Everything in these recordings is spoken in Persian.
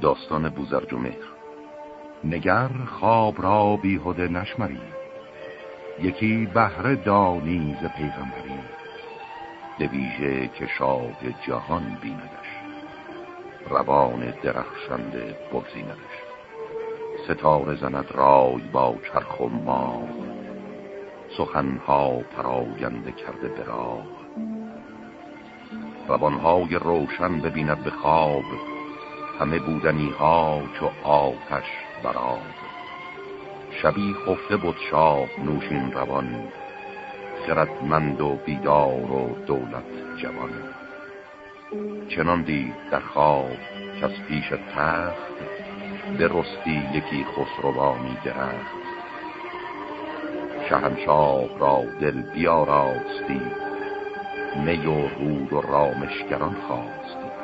داستان بوزرجمهر نگر خواب را بیهوده نشمری. یکی بهره دانی ز پیغمبری. دویژه که شاه جهان بیندش. روان درخشنده بگزیندش. ستاره زند رای با چرخ و ماه. سخنها پراگنده کرده به راه. روانهای روشن ببیند به خواب. همه بودنی ها چو آتش براب شبی خفته بود شاه نوشین روان خردمند و بیدار و دولت جوان. چنان دید در خواب که از پیش تخت به رستی یکی خسروانی درخت. شهنشاه را دل بیاراستی می و رود و رامشگران خواستی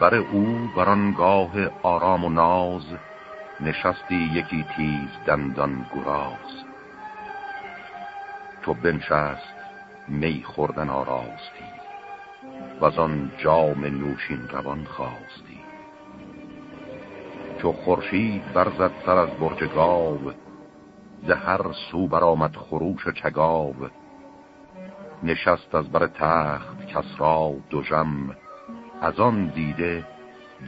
بر او برانگاه آرام و ناز نشستی یکی تیز دندان گراز. تو بنشست می خوردن آراستی و آن جام نوشین روان خواستی. چو خورشید برزد سر از برج گاو ز هر سو برآمد خروش چگاو. نشست از بر تخت کسرا جم از آن دیده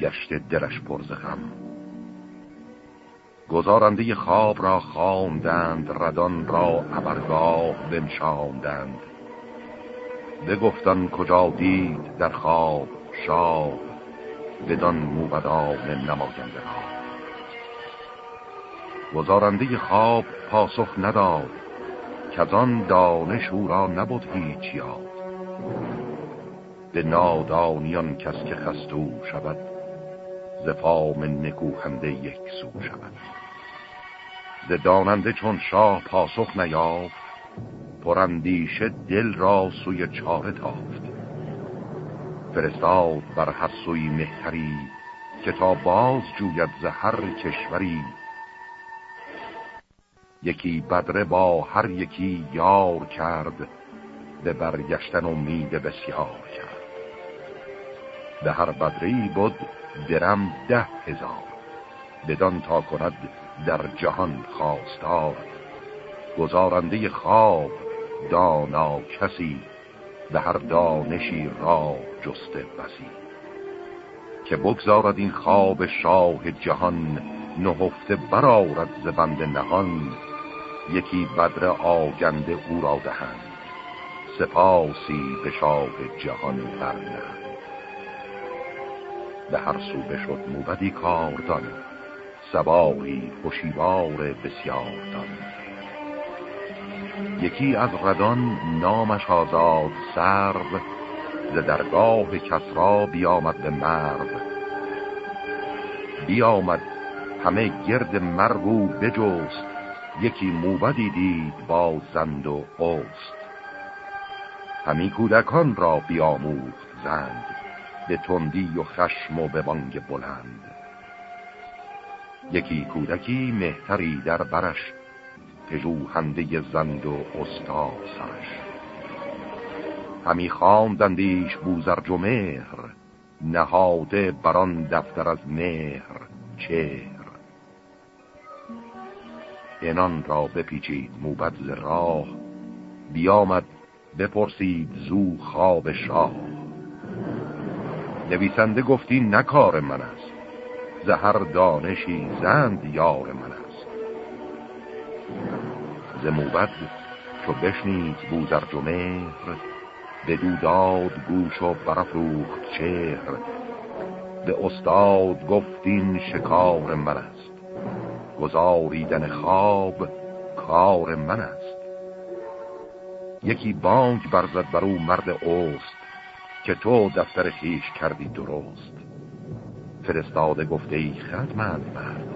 گشت درش پرزخم گزارنده خواب را خواندند ردان را ابرگاه بنشاندند. بگفتن کجا دید در خواب شاه بدان موبدان نماینده را. گزارنده خواب پاسخ نداد که آن دانش او را نبود هیچ یاد. به نادانیان کس که خستو شود ز فام نکوهنده یک سو شود. ز داننده چون شاه پاسخ نیافت پرندیشه دل را سوی چاره تافت. فرستاد بر هر سوی مهتری که تا باز جوید ز هر کشوری. یکی بدره با هر یکی یار کرد به برگشتن امید بسیار کرد. به هر بدری بود درم ده هزار. بدان تا کند در جهان خواستار. گزارنده خواب دانا کسی به هر دانشی را جسته بسی. که بگذارد این خواب شاه جهان نهفته برارد زبند نهان. یکی بدر آگنده او را دهند سپاسی به شاه جهان برنهند. به هر سو بشد موبدی کاردان. سباهی خوشیوار بسیار دان. یکی از ردان نامش آزاد سرو ز درگاه کسرا بیامد به مرد بیامد همه گرد مرگو بجست یکی موبدی دید با زند و اوست. همی کودکان را بیاموخت زند. به تندی و خشم و به بانگ بلند. یکی کودکی مهتری در برش پژوهنده زند و استا سرش. همی خواندندیش بوزرج و مهر نهاده بران دفتر از مهر چهر. اینان را بپیچید موبد راه بیامد بپرسید زو خواب شاه. نویسنده گفتی نکار من است. زهر دانشی زند یار من است. ز چو بشنید بوزرج و مهر به دوداد گوش و برافروخت چهر. به استاد گفتین شکار من است. گذاریدن خواب کار من است. یکی بانک برزد بر او مرد اوست. که تو دفتر خیش کردی درست. فرستاده گفته ای خدمند مرد.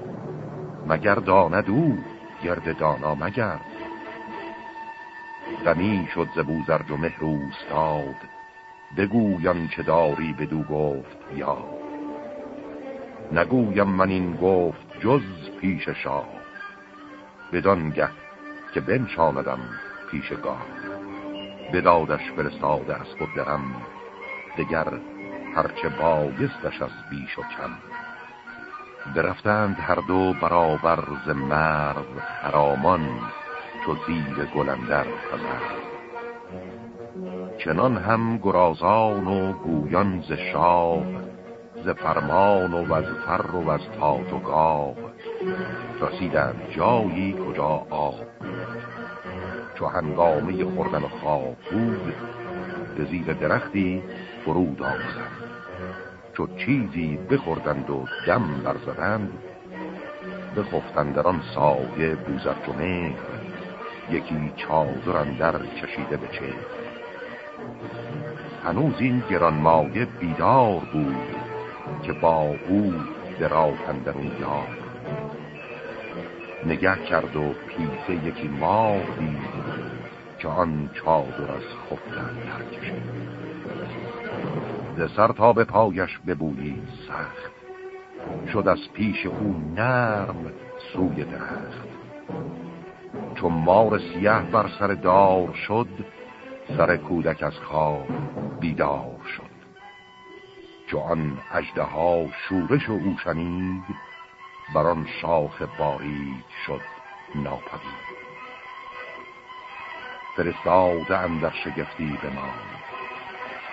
مگر داند او گرد دانا مگرد غمی شد زبوزرج و مهر بگویم چه داری بدو گفت یا نگویم من این گفت جز پیش شاه بدانگه که بنشاندم پیش گاه بدادش فرستاده از خود درم. دگر هرچه بایستش از بیش و کم برفتند هر دو برابر ز مرد خرامان چو زیر گلندر پزر چنان هم گرازان و گویان ز شاه ز فرمان و از فر و از تاج و گاه. رسیدند جایی کجا آب. چو هنگامه خوردن خواب بود به زیر درختی فرود آمدند. چو چیزی بخوردند و دم برزدند بخفتند در آن سایه بوزرجمه یکی چادر در کشیده به چه هنوز این گرانمایه بیدار بود که با او درات اندرون یار. نگه کرد و پیسه یکی مار دید که آن چادر از خفتن در کشید. ز سر تا به پایش ببویید سخت. شد از پیش او نرم سوی درخت. چون مار سیه بر سر دار شد سر کودک از خواب بیدار شد. چو آن اجده ها شورش و او شنید بر آن شاخ بارید شد ناپدید. فرستاده اندر شگفتی بماند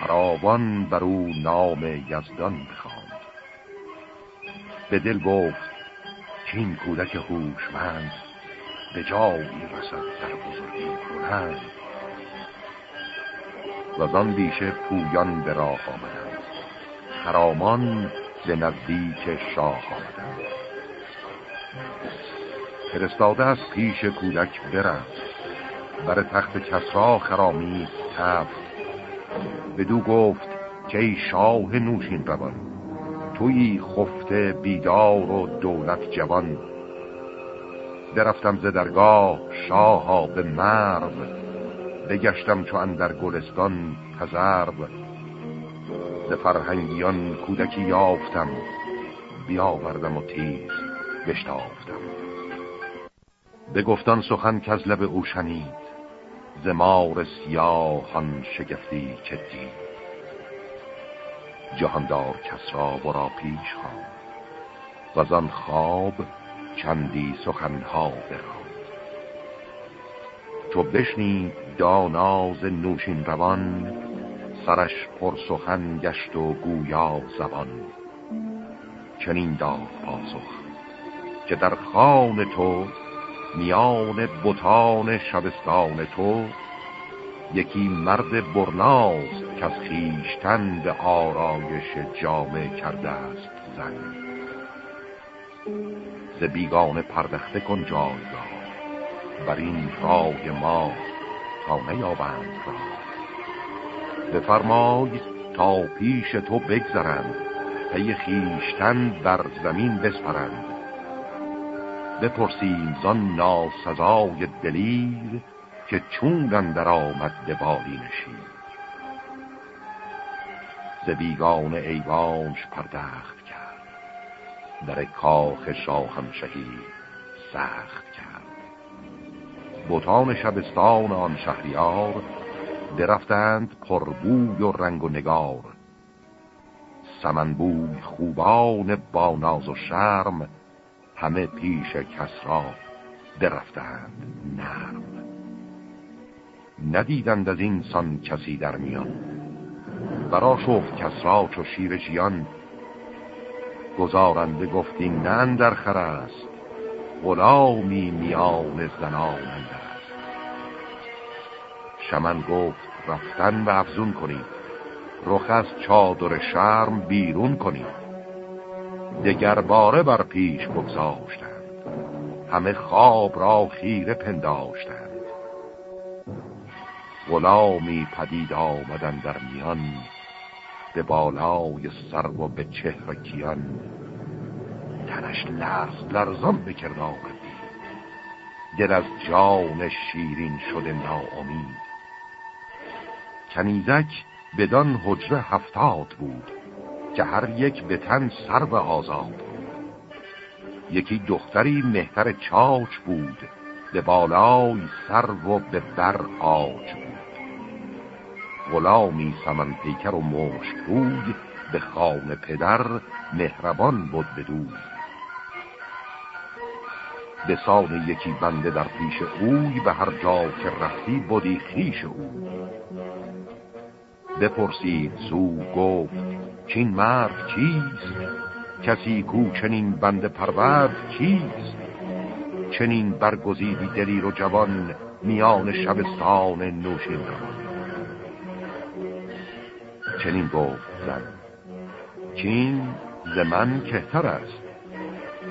فراوان بر او نام یزدان بخواند. به دل گفت که این کودک هوشمند به جایی رسد در بزرگی کنند. و آن بیشه پویان به راه آمدند. خرامان به نزدیک شاه آمدند. فرستاده از پیش کودک برفت. بر تخت کسرا خرامی تفت. بدو گفت که ای شاه نوشین روان توی خفته بیدار و دولت جوان. درفتم ز درگاه شاها به مرو بگشتم چو اندر گلستان تزرب ز فرهنگیان کودکی یافتم بیاوردم و تیز بشتافتم. به گفتان سخن که از لب او شنید زمار سیاهان شگفتی که دید جهاندار کس را برا پیش خواند و آن خواب چندی سخنها براند. چو بشنید داناز نوشین روان سرش پر سخن گشت و گویا زبان. چنین داد پاسخ که در خان تو میان بوتان شبستان تو یکی مرد برناز که از خیشتن به آرایش جامع کرده است زن. ز بیگانه پردخته کن جایگاه بر این رای ما تا نیابند را بفرمای تا پیش تو بگذرند پی خیشتن بر زمین بسپرند بپرسیم زان ناسزای دلیر که چون در آمد به بالین شیر ز ایوانش پردخت کرد در کاخ شاهم شهید سخت کرد. بوتان شبستان آن شهریار درفتند پربوی و رنگ و نگار. سمنبوی خوبان با ناز و شرم همه پیش کسرا درفتند نرم. ندیدند از این سان کسی در میان. برا شفت کسرا چو شیر جیان گزارنده گفتی نن در خر است غلامی میان زنان است. شمن گفت رفتن و افزون کنید. رخ از چادر شرم بیرون کنید. دگر باره بر پیش بگذاشتند. همه خواب را خیره پنداشتند. غلامی پدید آمدن در میان به بالای سر و به چهر کیان. تنش لرز لرزان بکرد آمدی دل از جان شیرین شده ناامید. کنیزک بدان حجره هفتاد بود. که هر یک به تن سر و آزاد. یکی دختری مهتر چاچ بود به بالای سر و به بر آج بود. غلامی سمن پیکر و مشک بود به خانه پدر مهربان بود بدو به سان یکی بنده در پیش اوی به هر جا که رفتی بودی خیش او. بپرسید زو گفت چین مرد چیست؟ کسی کو چنین بنده پرورد چیست؟ چنین برگزیدی دلیر و جوان میان شبستان نوشین روان چنین گفت زن چین ز من کهتر است.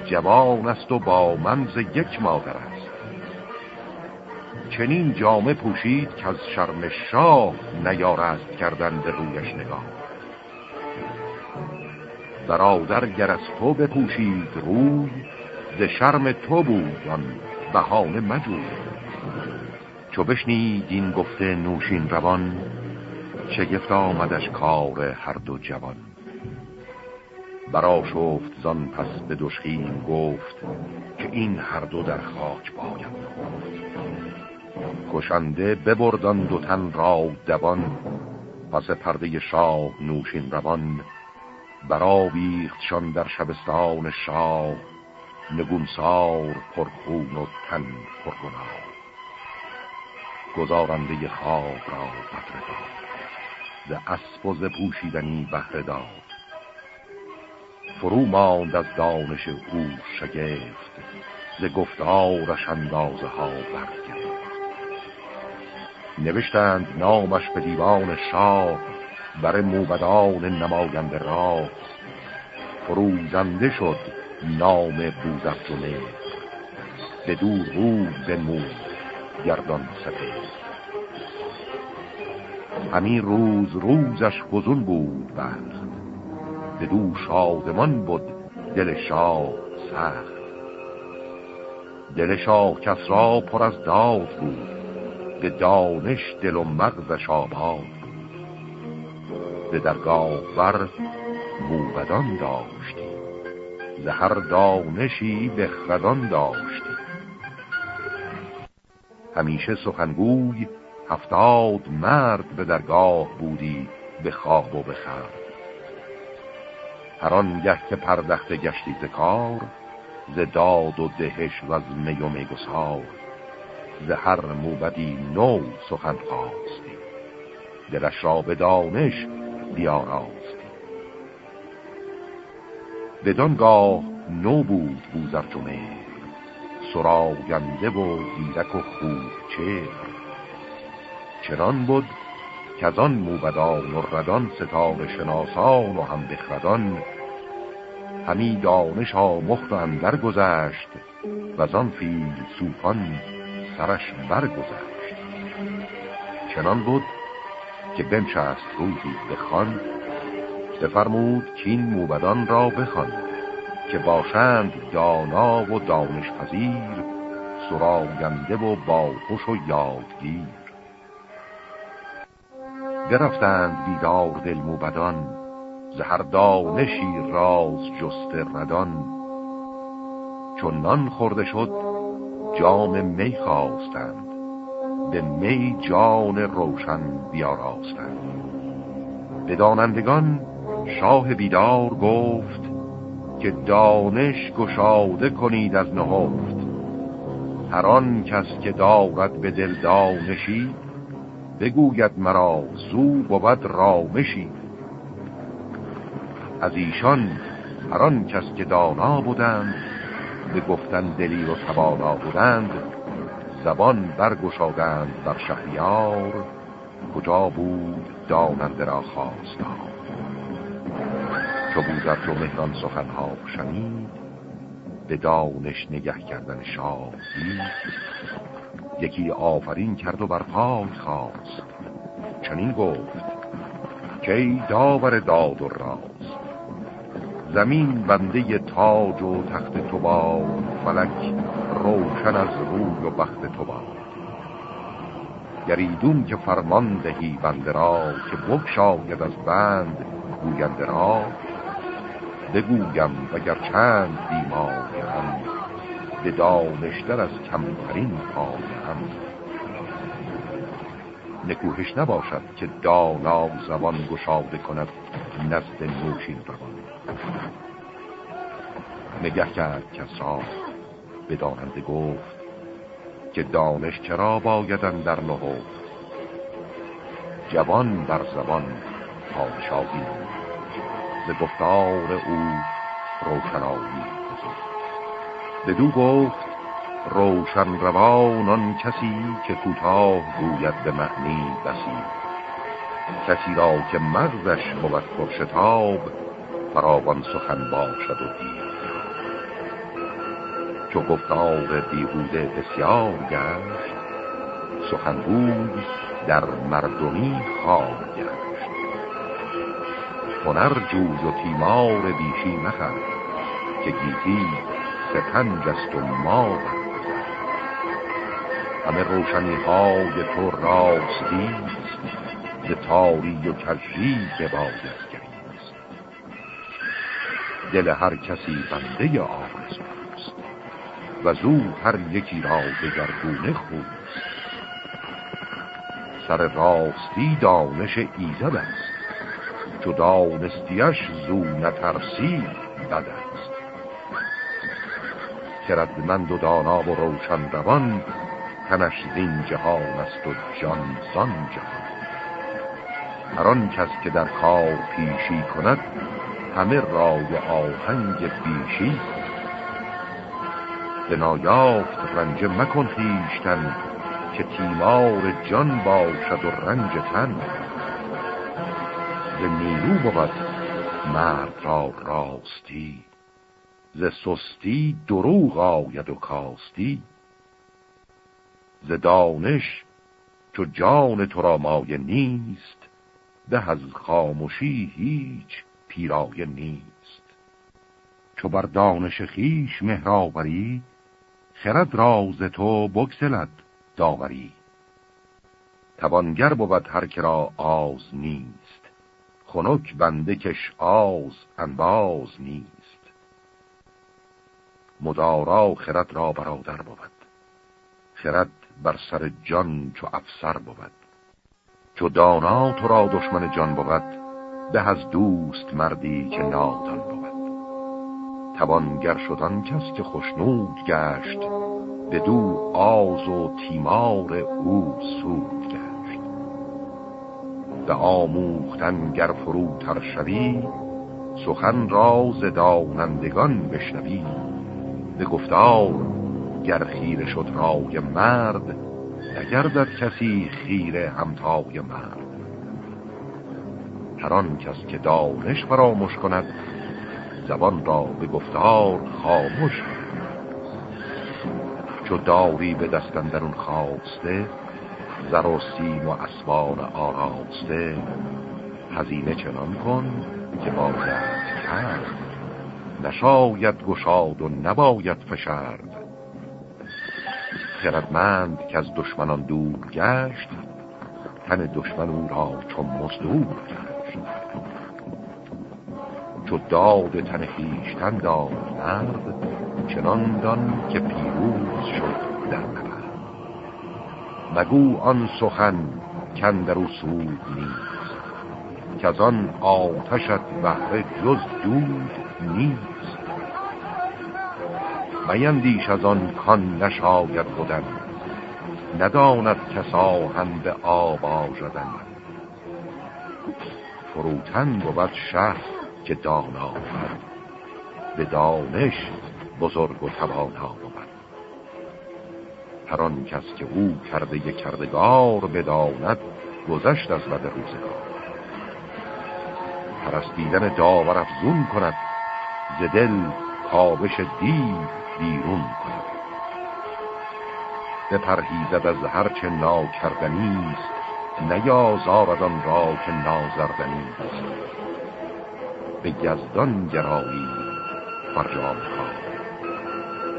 جوان است و با من ز یک مادر است. چنین جامه پوشید که از شرم شاه نیارست کردن به رویش نگاه. برادر گر از تو بپوشید روی ز شرم تو بود آن بهانه مجوی. چو بشنید این گفته نوشین روان شگفت آمدش کار هر دو جوان. برا شفت زان پس به دشخیم گفت که این هر دو در خاک باید کشنده ببردان دو تن را دوان پس پرده شاه نوشین روان برآویختشان در شبستان شاه نگونسار پرخون و تن پرگناه. گذارنده خواب را قطره داد ز اسب و پوشیدنی بهره داد. فرو ماند از دانش او شگفت ز گفتارش اندازه ها برگرفت. نوشتند نامش به دیوان شاه بر موبدان نماینده را فروزنده شد نام بوزرجمه به دور روز نمود گردان سپید همین روز روزش گزون بود بخت به دو شادمان بود دل شاه سخت دل شاه کس را پر از داد بود به دانش دل و مغزش آباد به درگاه بر موبدان داشتی. زهر دانشی به خدان داشتی. همیشه سخنگوی هفتاد مرد به درگاه بودی به خواب و به خرد هر آنگه که پردخته گشتی ز کار ز داد و دهش و از می و میگسار ز هر موبدی نو سخن خواستی. دلش را به دانش بیاراستی بدانگاه نو بود بوزر جمعه سراغنده و زیرک و خوب چهر. چنان بود که از آن موبدان و ردان ستاره شناسان و هم بخردان. همی دانش آمخت و اندر گذشت و از آن فیل سوفان سرش برگذشت. چنان بود که بنشست روزی بخوان بفرمود که این موبدان را بخوان که باشند دانا و دانش پذیر سراغنده و باخوش و یادگیر. برفتند بیدار دل موبدان زهر دانشی راز جست ردان. چون نان خورده شد جام می خواستند. به می جان روشن بیاراستند. به دانندگان شاه بیدار گفت که دانش گشاده کنید از نهفت. هر آن کس که دارد به دل دانشی بگوید مرا زو بود رامشی. از ایشان هر آن کس که دانا بودند به گفتن دلی و توانا بودند زبان برگشادند بر شهریار کجا بود داننده را خواستار. چو بوزرج و مهران سخنها شنید به دانش نگه کردن شاه یکی آفرین کرد و بر پای خواست چنین گفت که داور داد و راست. زمین بنده تاج و تخت تو با فلک روشن از روی و بخت تو با گریدون که فرمان دهی بنده را که بکشاید از بند گوینده را. بگویم وگر چند بیماریم به دانشتر از کمترین هم. نکوهش نباشد که دانا زبان گشاده کند نزد نوشین روان. نگه کرد به داننده گفت که دانش چرا بایدن در نهفت؟ جوان بر زبان پادشاهی ز گفتار او روشنایی بدو گفت روشن روان آن کسی که کوتاه گوید به معنی بسی. کسی را که مغزش بود پرشتاب فراوان سخن باشد و دیر چو گفتار بیهوده بسیار گشت سخن بود در مردمی خار گشت. هنر جوز و تیمار بیشی مخر که گیتی سپنج است و ما همه روشنی های تو راستی ز تاری و کجی بباید گریست دل هر کسی بنده آرزوست و زو هر یکی را دگرگونه خوست سر راستی دانش ایزد است. چو دانستیش زو نترسی بد است. خردمند و دانا و روشن روان تنش زین جهان است و جان زان جهان. هر کس که در کار پیشی کند همه رای آهنگ بیشی به نایافت رنج مکن خیشتن که تیمار جان باشد و رنج تن. ز نیرو بود مرد را راستی ز سستی دروغ آید و کاستی. ز دانش چو جان تو را مایه نیست به از خاموشی هیچ پیرایه نیست. چو بر دانش خیش مهراوری خرد راز تو بگسلد داوری. توانگر بود هر کرا آز نیست. خنک بنده کش آز انباز نیست. مدارا خرد را برادر بود. خرد بر سر جان چو افسر بود. چو دانا تو را دشمن جان بود به از دوست مردی که نادان توانگر شدن کس که خوشنود گشت به دو آز و تیمار او سود گشت. به آموختن گر فروتر شوی سخن راز دانندگان بشنوی. به گفتار گر خیره شد رای مرد نگردد کسی خیره همتای مرد. هر کس که دانش فراموش کند زبان را به گفتار خاموش چو داری به دستن درون خواسته زر و سیم و اسبان آراسته هزینه چنان کن که باید کرد. نشاید گشاد و نباید فشرد. خردمند که از دشمنان دور گشت تن دشمن او را چون مزدور گشت چو داد تن خیشتن داد مرد چنان دان که پیروز شد در نبرد مگو آن سخن کن در سود نیست که از آن آتشت بهره جز دود نیست. میندیش از آن کان نشاید بودن نداند کسا هم به آب آژدن فروتن بود شهر که دانا بود به دانش بزرگ و توانا بود هر آن کس که او کرده کردگار بداند گذشت از بد روزگار. پرستیدن داور افزون کند ز دل کابش دیو بیرون کند. پرهیزد از هرچه ناکردنی است نیازارد آن را که نازردنی است. به گزدان گرایی فرجام کار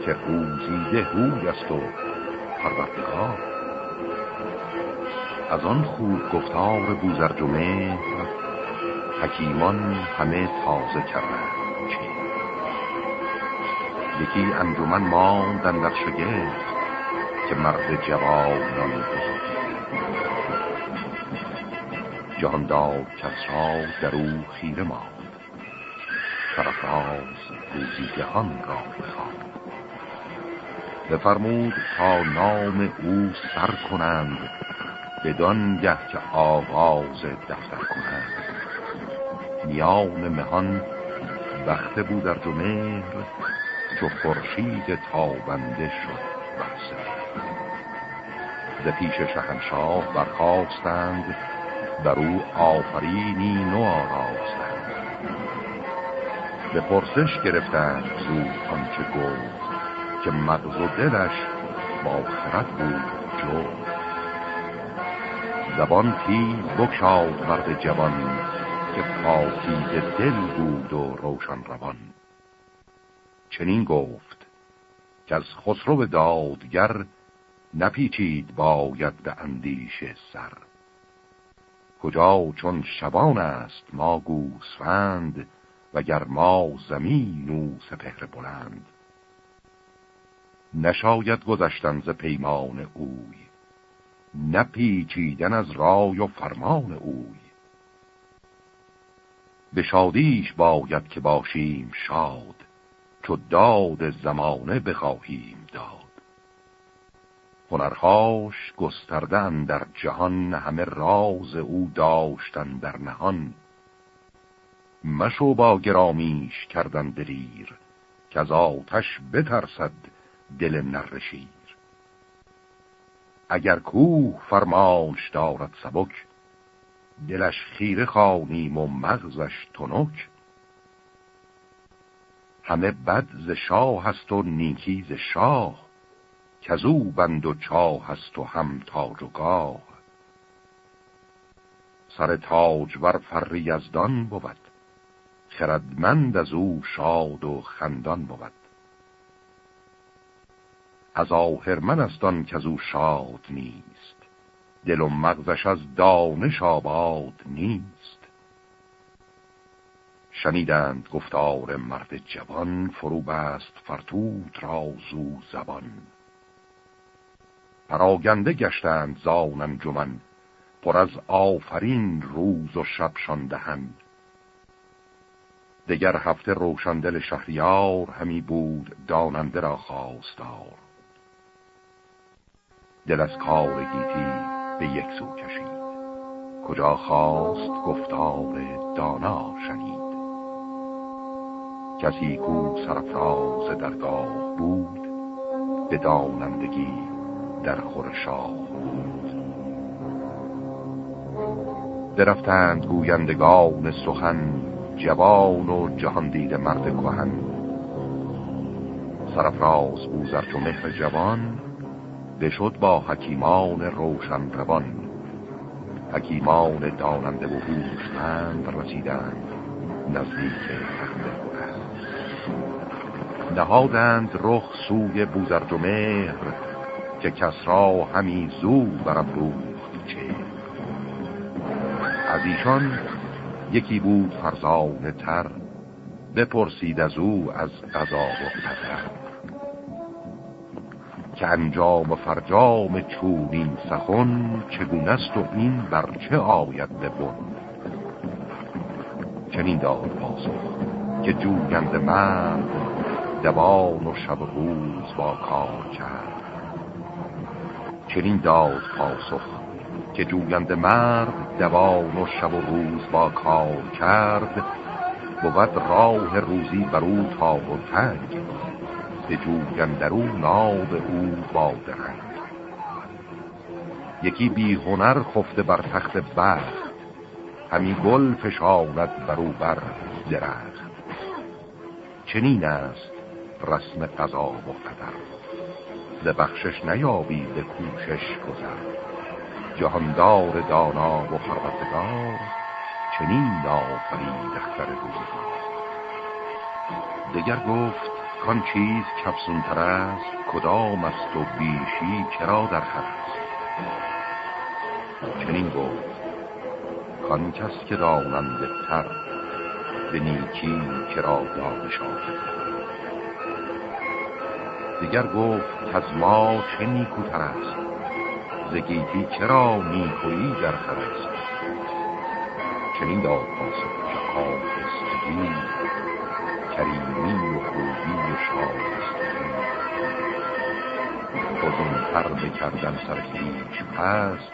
که روزیده هوی است و پروردگار. از آن خوب گفتار بوزرجمه حکیمان همه تازه کردن یکی انجمن ماندن در شگفت که مرد جوانان بزرگ. جهاندار کسرا در او خیره ماند. سرفراز روزی جهان را بخواند بفرمود تا نام او سر کنند بدان گه که آغاز دفتر کنند. میان مهان وقت بود در مهر چو خورشید تابنده شد ز پیش شهنشاه برخواستند بر او آفرینی نو آراستند. به پرسش گرفتند زود آنچه گفت که مغز و دلش با خرد بود جو زبان تیز بکشاد مرد جوان که پاسید دل بود و روشن روان. چنین گفت که از خسرو دادگر نپیچید باید به اندیش سر. کجا چون شبان است ما گوسفند وگر ما زمین و سپهر بلند. نشاید گذشتن ز پیمان اوی نپیچیدن از رای و فرمان اوی. به شادیش باید که باشیم شاد چو داد زمانه بخواهیم داد. هنرهاش گستردن در جهان همه راز او داشتن در نهان. مشو با گرامیش کردن دلیر که از آتش بترسد دل نرشیر اگر کوه فرمانش دارد سبک دلش خیره خانیم و مغزش تنک. همه بد ز شاه هست و نیکی ز شاه کزو بند و چاه هست و هم تاج و گاه. سر تاج ور فر یزدان بود خردمند از او شاد و خندان بود. از آهرمن است آن که او شاد نیست. دل و مغزش از دانش آباد نیست. شنیدند گفتار مرد جوان فرو بست فرتوت را زو زبان. پراگنده گشتند زان انجمن پر از آفرین روز و شب دهند دگر هفته روشندل شهریار همی بود داننده را خواستار. دل از کار گیتی به یک سو کشید. کجا خواست گفتار دانا شنید. کسی کو سرفراز درگاه بود به دانندگی در خور شاه بود. درفتند گویندگان سخن جوان و جهان دیده مرد کهن. سرفراز بوزر چو مهر جوان بشد با حکیمان روشن روان. حکیمان داننده و هوشمند رسیدند نزدیک تخت نهادند رخ سوی بوزرج و مهر که کسرا همی زو برافروخت چه از ایشان یکی بود فرزان تر بپرسید از او از قضا و قدر که انجام و فرجام چونین سخن چگونه است و این بر چه آید ببن؟ چنین داد پاسخ که جوگند مرد دوان و شب روز با کار کرد. چنین داد پاسخ که جویند مرد دوان و شب و روز با کار کرد بود راه روزی بر او تا و تنگ به جویندرو ناب او با درنگ. یکی بی هنر خفته بر تخت بخت همی گل فشاند بر او بر درخت. چنین است رسم قضا و قدر ز بخشش نیابی به کوشش گذر. جهاندار دانا و خربتگار چنین آفرید اختر روزگار. دگر گفت کان چیز کفسونتر است کدام است و بیشی کرا در خر است؟ چنین گفت کان کس که داننده تر به نیکی کرا دانش دیگر گفت که از ما چه نیکوتر است؟ زگیتی چرا نیکویی در است چنین داد پاسخ که آهستگی کریمی و خوبی و شایستگی خودون پر بکردن سر هیچ پست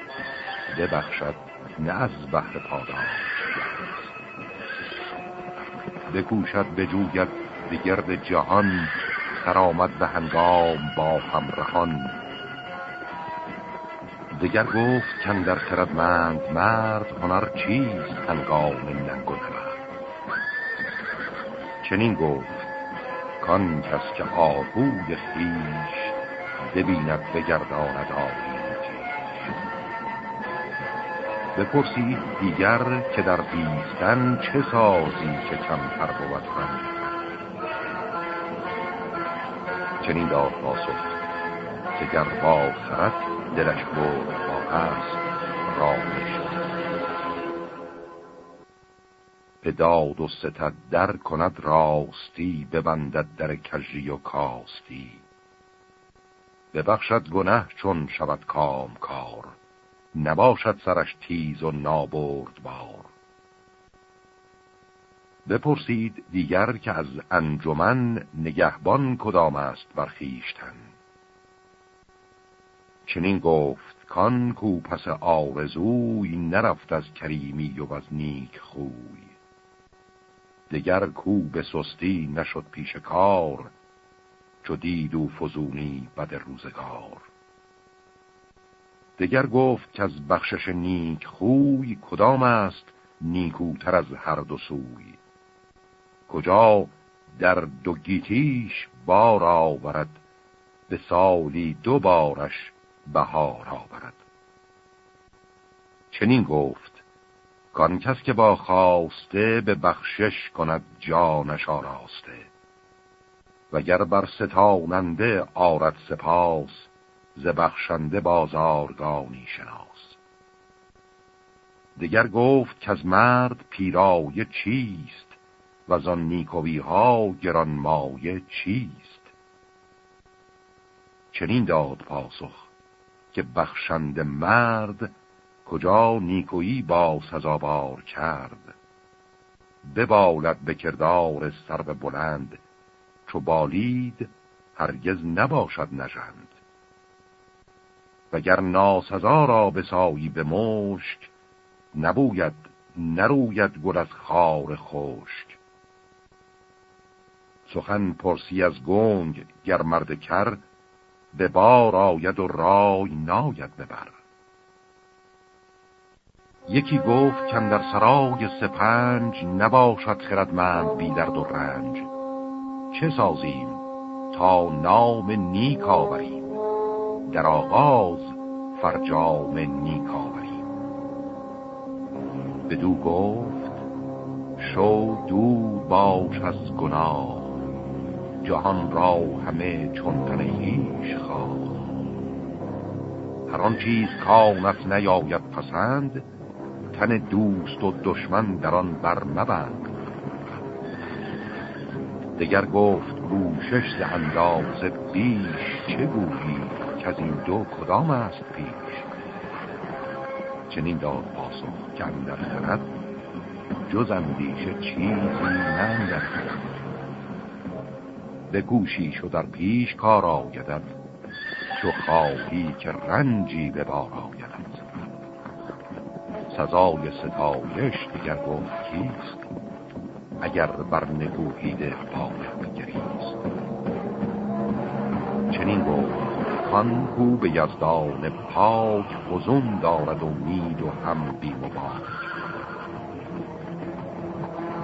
ببخشد نه از بحر پاداش. بکوشد بجوید به گرد جهان سرآمد به هنگام با همرهان. دگر گفت کن در خردمند مرد هنر چیست هنگام ننگ و چنین گفت کان کس که آهوی خیش ببیند بگرداند آهی بپرسید دیگر که در بیستن چه سازی که کمتر بود چنین داد پاسخ. که گر با خرد دلش بود با هست رامش به داد و ستد در کند راستی ببندد در کجی و کاستی. ببخشد گنه چون شود کام کار نباشد سرش تیز و نابرد بار. بپرسید دیگر که از انجمن نگهبان کدام است بر خیشتن چنین گفت کان کو پس آرزوی نرفت از کریمی و از نیک خوی. دگر کو به سستی نشد پیش کار چو دید و فزونی بد روزگار. دگر گفت که از بخشش نیک خوی کدام است نیکوتر از هر دو سوی. کجا در دو گیتیش بار آورد به سالی دو بارش بهار آورد. چنین گفت کان کس که با خواسته به بخشش کند جانش آراسته وگر بر ستاننده آرد سپاس ز بخشنده بازارگانی شناس. دیگر گفت که از مرد پیرایه چیست و از آن نیکوی ها گران مایه چیست؟ چنین داد پاسخ. که بخشنده مرد کجا نیکویی با سزاوار کرد؟ ببالد به کردار سر بلند چو بالید هرگز نباشد نژند. وگر ناسزا را بسایی به مشک نبوید نروید گل از خار خشک. سخن پرسی از گنگ گر مرد کر به بار آید و رای ناید ببر یکی گفت کن در سرای سپنج نباشد خردمند بی درد و رنج. چه سازیم؟ تا نام نیک آوریم. در آغاز فرجام نیک آوریم. بدو گفت شو دور باش از گناه. جهان را همه چون تنهیش خواه هر آن چیز کانت نیاید پسند تن دوست و دشمن در آن بر مبند. دگر گفت کوشش ز انداز بیش چه گویی که از این دو کدام است پیش؟ چنین داد پاسخ که اندر خرد جز اندیشه چیزی نه در به گوشی شو در پیش کار آیدد چو خواهی که رنجی به بار آیدد سزای ستایش دیگر گفت کیست؟ اگر بر نگوهیده پاید گریست. چنین گفت خان کو به یزدان پاک حضون دارد امید و هم بیم و باک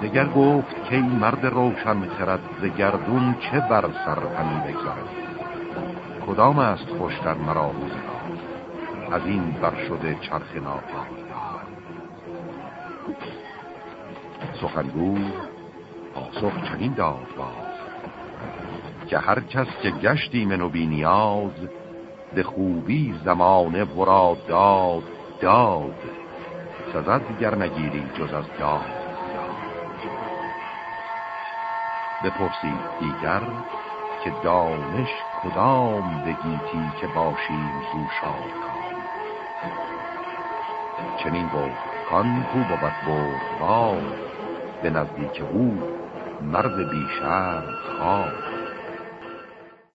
دگر گفت که این مرد روشن خرد ز گردون چه بر سر همی بگذارد کدام است خوشتر مرا از این بر شده چرخ ناپای سخنگو پاسخ چنین داد باز که هر کس که گشتی منو بی نیاز به خوبی زمانه ورا داد داد. سزد گر نگیری جز از داد. بپرسید دیگر که دانش کدام بگیتی که باشیم زو شاد چنین گفت خان کو بود برد به نزدیک او مرد بیشر خواه